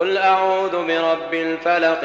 قُلْ أَعُوذُ بِرَبِّ الْفَلَقِ